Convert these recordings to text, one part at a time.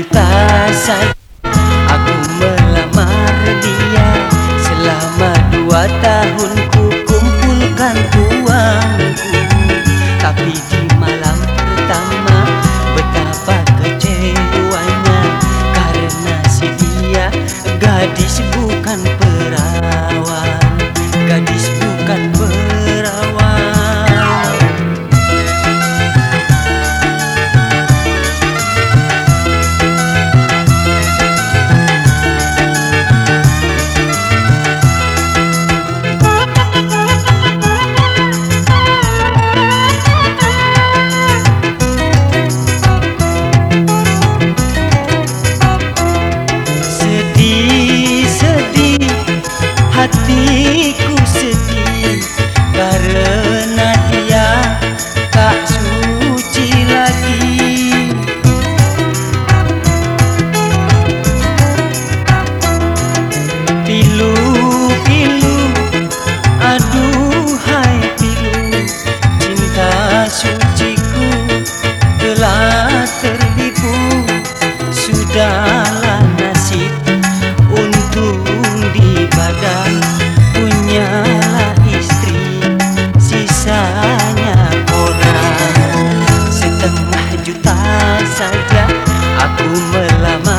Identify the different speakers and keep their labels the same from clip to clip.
Speaker 1: you pass. Dalam nasib Untung di badan. Punyalah istri Sisanya orang. Setengah juta saja aku melamar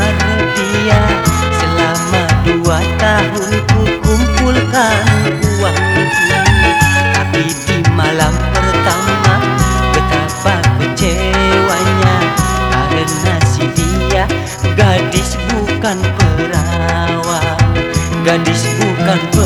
Speaker 1: bukan perawat. Gadis bukan perawat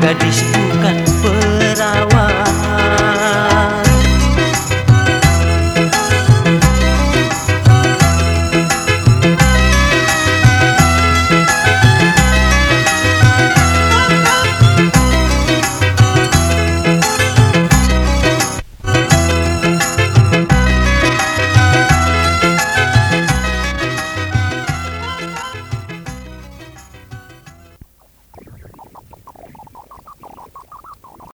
Speaker 1: Gadis itu.